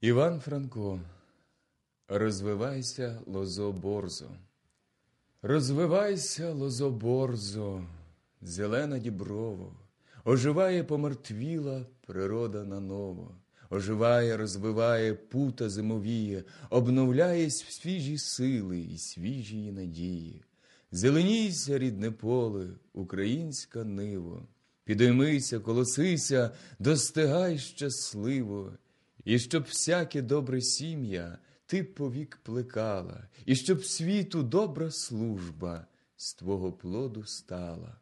Іван Франко, розвивайся, лозо борзо, розвивайся, лозо борзо, зелена діброво, оживає помертвіла природа наново, оживає, розвиває, пута зимовіє, обновляєсь в свіжі сили і свіжі надії. Зеленійся, рідне поле, українська ниво, підіймися, колосися, достигай щасливо, і щоб всяке добре сім'я ти повік плекала, і щоб світу добра служба з твого плоду стала.